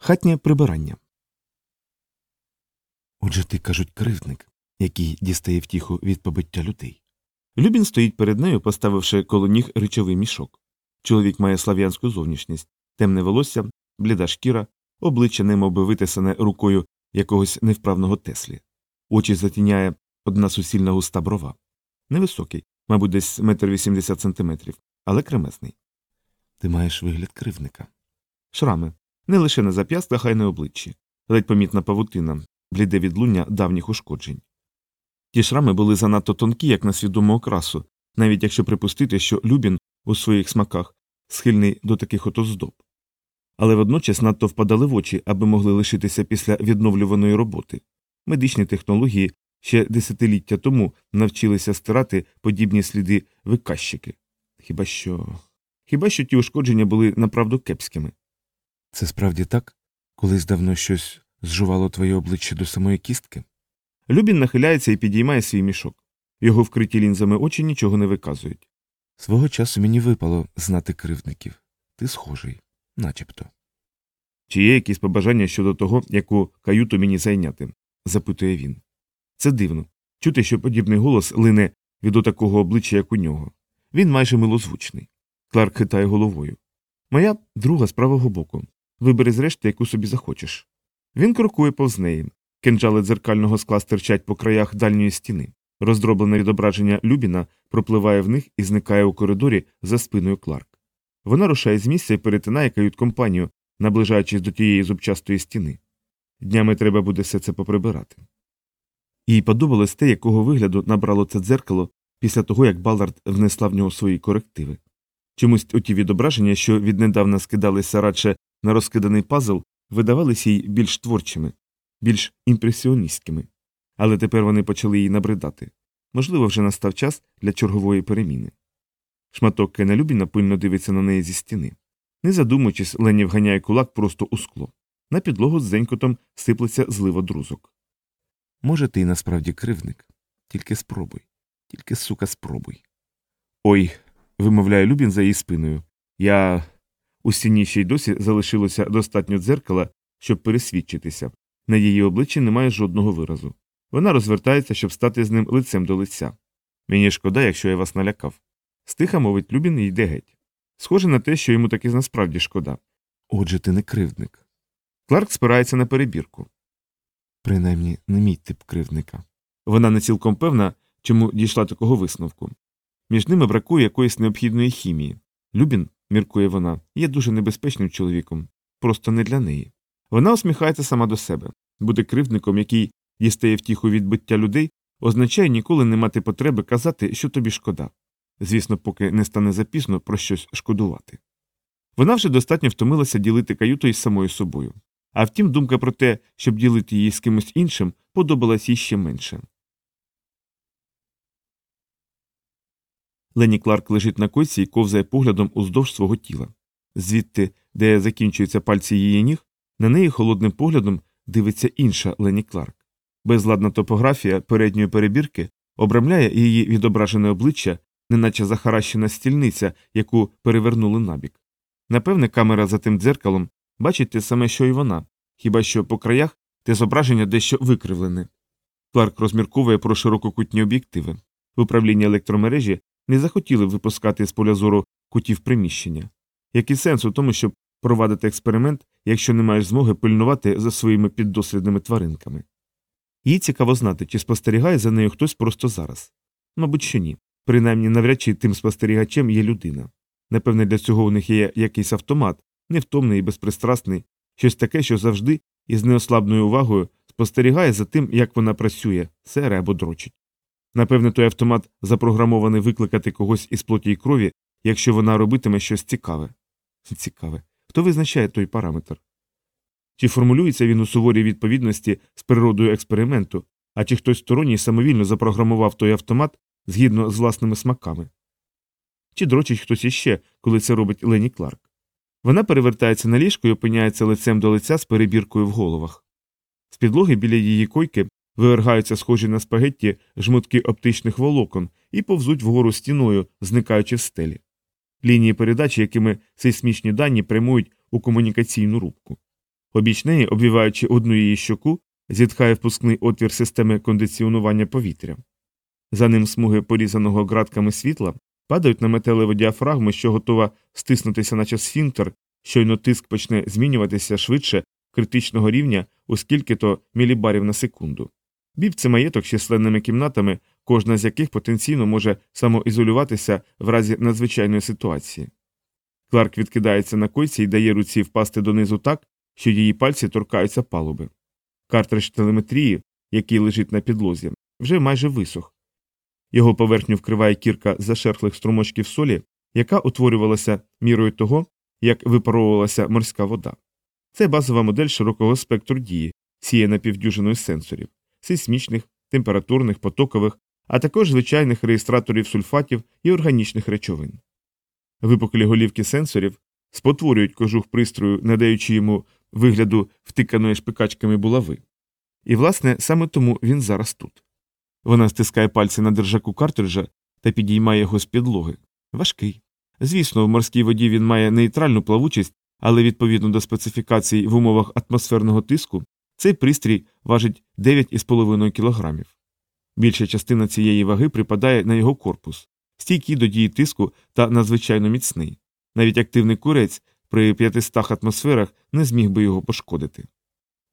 Хатнє прибирання. Отже, ти кажуть кривдник, який дістає втіху від побиття людей. Любін стоїть перед нею, поставивши коло ніг речовий мішок. Чоловік має слав'янську зовнішність, темне волосся, бліда шкіра, обличчя немовби витисане рукою якогось невправного теслі. Очі затіняє одна сусільна густа брова. Невисокий, мабуть, десь метр вісімдесят сантиметрів, але кремезний. Ти маєш вигляд кривника. Шрами не лише на зап'ястках, а й на обличчі, ледь помітна павутина, бліде відлуння давніх ушкоджень. Ті шрами були занадто тонкі, як на свідому окрасу, навіть якщо припустити, що Любін у своїх смаках схильний до таких от оздоб. Але водночас надто впадали в очі, аби могли лишитися після відновлюваної роботи. Медичні технології ще десятиліття тому навчилися стирати подібні сліди викащики. Хіба що. Хіба що ті ушкодження були направду кепськими. Це справді так? Колись давно щось зжувало твоє обличчя до самої кістки? Любін нахиляється і підіймає свій мішок. Його вкриті лінзами очі нічого не виказують. Свого часу мені випало знати кривдників. Ти схожий, начебто. Чи є якісь побажання щодо того, яку каюту мені зайняти? запитує він. Це дивно. Чути, що подібний голос лине від отакого обличчя, як у нього. Він майже милозвучний. Кларк хитає головою. Моя друга з правого боку. Вибери зрешти, яку собі захочеш. Він крокує повз неї. Кинджали дзеркального скла стирчать по краях дальньої стіни. Роздроблене відображення Любіна пропливає в них і зникає у коридорі за спиною Кларк. Вона рушає з місця і перетинає кают компанію, наближаючись до тієї зубчастої стіни. Днями треба буде все це поприбирати. Їй подобалось те, якого вигляду набрало це дзеркало після того, як Баллард внесла в нього свої корективи. Чомусь оті відображення, що віднедавна скидалися радше на розкиданий пазл, видавалися їй більш творчими, більш імпресіоністськими. Але тепер вони почали їй набридати. Можливо, вже настав час для чергової переміни. Шматок Кена Любіна пильно дивиться на неї зі стіни. Не задумуючись, Лені вганяє кулак просто у скло. На підлогу з зенькотом сиплеться злива друзок. Може, ти й насправді кривник. Тільки спробуй. Тільки, сука, спробуй. Ой. вимовляє Любін за її спиною. Я. У стіні ще й досі залишилося достатньо дзеркала, щоб пересвідчитися. На її обличчі немає жодного виразу. Вона розвертається, щоб стати з ним лицем до лиця. Мені шкода, якщо я вас налякав. Стиха мовить Любін і йде геть. Схоже на те, що йому таки насправді шкода. Отже, ти не кривдник. Кларк спирається на перебірку. Принаймні, не мій тип кривдника. Вона не цілком певна, чому дійшла такого висновку. Між ними бракує якоїсь необхідної хімії. Любін, міркує вона, є дуже небезпечним чоловіком, просто не для неї. Вона усміхається сама до себе. Бути кривдником, який дістає втіху від биття людей, означає ніколи не мати потреби казати, що тобі шкода. Звісно, поки не стане запізно про щось шкодувати. Вона вже достатньо втомилася ділити каюту із самою собою. А втім, думка про те, щоб ділити її з кимось іншим, подобалась їй ще менше. Лені Кларк лежить на койці і ковзає поглядом уздовж свого тіла. Звідти, де закінчуються пальці її ніг, на неї холодним поглядом дивиться інша Лені Кларк. Безладна топографія передньої перебірки обрамляє її відображене обличчя, неначе захаращена стільниця, яку перевернули набік. Напевне, камера за тим дзеркалом бачить те саме, що й вона, хіба що по краях те зображення дещо викривлене. Кларк розмірковує про ширококутні об'єктиви. В управлінні електромережі не захотіли випускати з поля зору кутів приміщення. Який сенс у тому, щоб провадити експеримент, якщо не маєш змоги пильнувати за своїми піддослідними тваринками? Їй цікаво знати, чи спостерігає за нею хтось просто зараз. Мабуть, що ні. Принаймні, навряд чи тим спостерігачем є людина. Напевне, для цього у них є якийсь автомат, невтомний і безпристрасний, щось таке, що завжди із неослабною увагою спостерігає за тим, як вона працює, сере або дрочить. Напевне, той автомат запрограмований викликати когось із плоті й крові, якщо вона робитиме щось цікаве. Цікаве. Хто визначає той параметр? Чи формулюється він у суворій відповідності з природою експерименту, а чи хтось сторонній самовільно запрограмував той автомат згідно з власними смаками? Чи дрочить хтось іще, коли це робить Лені Кларк? Вона перевертається на ліжко і опиняється лицем до лиця з перебіркою в головах. З підлоги біля її койки вивергаються схожі на спагетті жмутки оптичних волокон і повзуть вгору стіною, зникаючи в стелі. Лінії передачі, якими сейсмічні дані прямують у комунікаційну рубку. Обіч неї, обвіваючи одну її щоку, зітхає впускний отвір системи кондиціонування повітря. За ним смуги порізаного ґратками світла падають на металеву діафрагму, що готова стиснутися, наче сфінктер, щойно тиск почне змінюватися швидше критичного рівня у скільки-то мілібарів на секунду. Біб це маєток з численними кімнатами, кожна з яких потенційно може самоізолюватися в разі надзвичайної ситуації. Кларк відкидається на койці і дає руці впасти донизу так, що її пальці торкаються палуби. Картридж телеметрії, який лежить на підлозі, вже майже висох. Його поверхню вкриває кірка зашерхлих струмочків солі, яка утворювалася мірою того, як випаровувалася морська вода. Це базова модель широкого спектру дії, сіяна півдюжиною сенсорів сейсмічних, температурних, потокових, а також звичайних реєстраторів сульфатів і органічних речовин. Випуклі голівки сенсорів спотворюють кожух пристрою, надаючи йому вигляду втиканої шпикачками булави. І, власне, саме тому він зараз тут. Вона стискає пальці на держаку картриджа та підіймає його з підлоги. Важкий. Звісно, в морській воді він має нейтральну плавучість, але відповідно до специфікацій в умовах атмосферного тиску цей пристрій важить 9,5 кілограмів. Більша частина цієї ваги припадає на його корпус, стійкий до дії тиску та надзвичайно міцний. Навіть активний курець при 500 атмосферах не зміг би його пошкодити.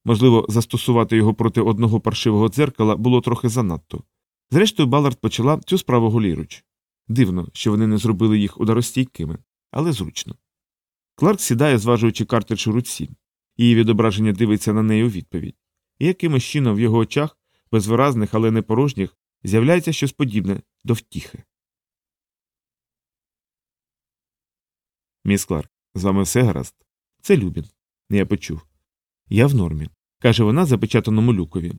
Можливо, застосувати його проти одного паршивого дзеркала було трохи занадто. Зрештою, Балард почала цю справу голіруч. Дивно, що вони не зробили їх ударостійкими, але зручно. Кларк сідає, зважуючи картридж у руці. Її відображення дивиться на неї у відповідь. І якимось чином в його очах, безвиразних, але не порожніх, з'являється щось подібне до втіхи. Міс Кларк, з вами все гаразд? Це Любін. Я почув. Я в нормі, каже вона запечатаному люкові.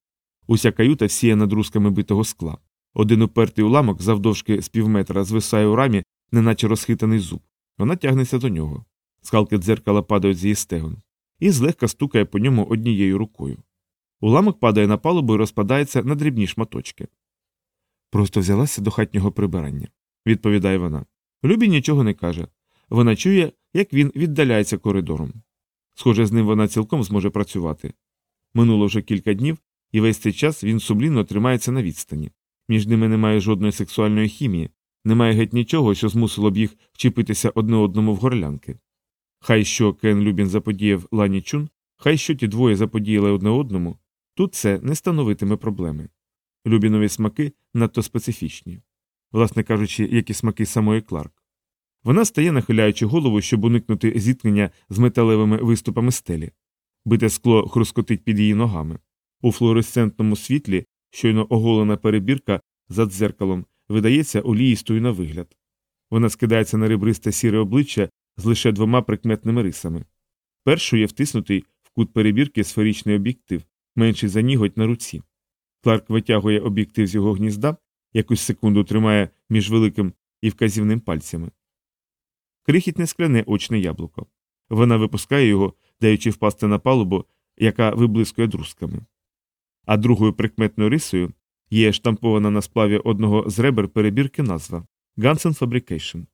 Уся каюта всіяна друзками битого скла. Один упертий уламок завдовжки з півметра звисає у рамі, неначе розхитаний зуб. Вона тягнеться до нього. Скалки дзеркала падають з її стегон. І злегка стукає по ньому однією рукою. Уламок падає на палубу і розпадається на дрібні шматочки. Просто взялася до хатнього прибирання, відповідає вона. Любі нічого не каже. Вона чує, як він віддаляється коридором. Схоже, з ним вона цілком зможе працювати. Минуло вже кілька днів, і весь цей час він сумлінно тримається на відстані. Між ними немає жодної сексуальної хімії, немає геть нічого, що змусило б їх вчепитися одне одному в горлянки. Хай що Кен Любін заподіяв Лані Чун, хай що ті двоє заподіяли одне одному, тут це не становитиме проблеми. Любінові смаки надто специфічні, власне кажучи, як і смаки самої Кларк. Вона стає, нахиляючи голову, щоб уникнути зіткнення з металевими виступами стелі. Бите скло хрускотить під її ногами. У флуоресцентному світлі щойно оголена перебірка за дзеркалом видається оліїстою на вигляд. Вона скидається на ребристе сіре обличчя з лише двома прикметними рисами. Першою є втиснутий в кут перебірки сферичний об'єктив, менший за ніготь на руці. Кларк витягує об'єктив з його гнізда, якусь секунду тримає між великим і вказівним пальцями. Крихітне скляне очне яблуко. Вона випускає його, даючи впасти на палубу, яка виблискує друзками. А другою прикметною рисою є штампована на сплаві одного з ребер перебірки назва Gansen Fabrication.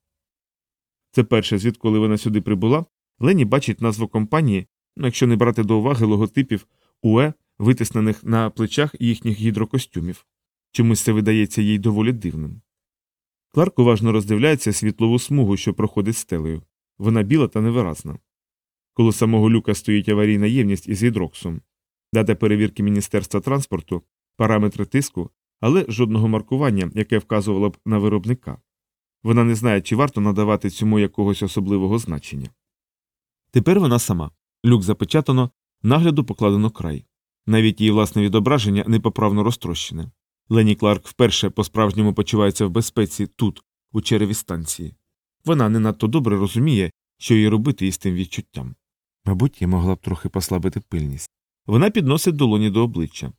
Це перше, звідколи вона сюди прибула, Лені бачить назву компанії, ну, якщо не брати до уваги логотипів УЕ, витиснених на плечах їхніх гідрокостюмів. Чомусь це видається їй доволі дивним. Кларк уважно роздивляється світлову смугу, що проходить стелею. Вона біла та невиразна. Коло самого люка стоїть аварійна ємність із гідроксом, дата перевірки Міністерства транспорту, параметри тиску, але жодного маркування, яке вказувало б на виробника. Вона не знає, чи варто надавати цьому якогось особливого значення. Тепер вона сама. Люк запечатано, нагляду покладено край. Навіть її власне відображення непоправно розтрощене. Лені Кларк вперше по справжньому почувається в безпеці тут, у череві станції. Вона не надто добре розуміє, що їй робити із тим відчуттям. Мабуть, я могла б трохи послабити пильність. Вона підносить долоні до обличчя.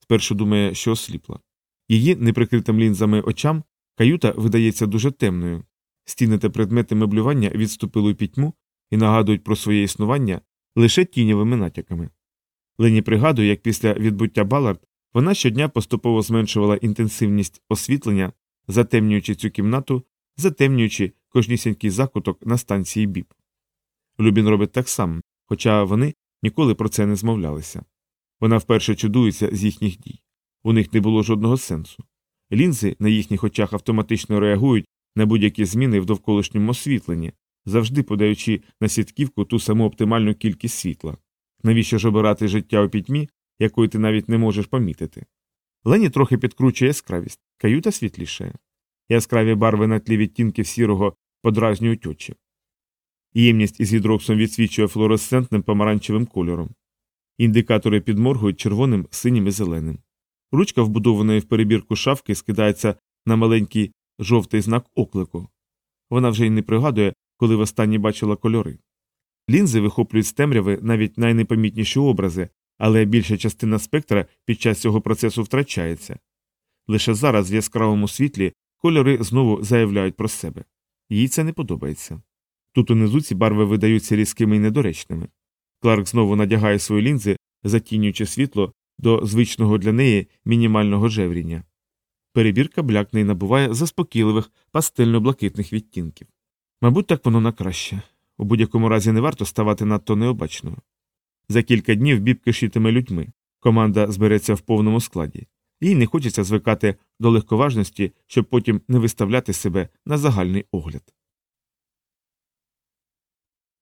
Спершу думає, що осліпла. Її неприкритим лінзами очам каюта видається дуже темною. Стіни та предмети меблювання відступили у пітьму і нагадують про своє існування лише тіньовими натяками. Лені пригадує, як після відбуття Балард вона щодня поступово зменшувала інтенсивність освітлення, затемнюючи цю кімнату, затемнюючи кожнісінький закуток на станції біп. Любін робить так само, хоча вони ніколи про це не змовлялися. Вона вперше чудується з їхніх дій. У них не було жодного сенсу. Лінзи на їхніх очах автоматично реагують на будь-які зміни в довколишньому освітленні, завжди подаючи на сітківку ту саму оптимальну кількість світла. Навіщо ж обирати життя у пітьмі, якої ти навіть не можеш помітити? Лені трохи підкручує яскравість, каюта світлішає. Яскраві барви на тлі відтінків сірого подразнюють очі. Ємність із гідроксом відсвічує флуоресцентним помаранчевим кольором. Індикатори підморгують червоним, синім і зеленим. Ручка, вбудованої в перебірку шафки, скидається на маленький жовтий знак оклику. Вона вже й не пригадує, коли востаннє бачила кольори. Лінзи вихоплюють з темряви навіть найнепомітніші образи, але більша частина спектра під час цього процесу втрачається. Лише зараз в яскравому світлі кольори знову заявляють про себе. Їй це не подобається. Тут унизу ці барви видаються різкими і недоречними. Кларк знову надягає свої лінзи, затінюючи світло до звичного для неї мінімального жевріння. Перебірка блякне і набуває заспокійливих пастельно-блакитних відтінків. Мабуть, так воно на краще. У будь-якому разі не варто ставати надто необачною. За кілька днів біб кишітиме людьми. Команда збереться в повному складі. Їй не хочеться звикати до легковажності, щоб потім не виставляти себе на загальний огляд.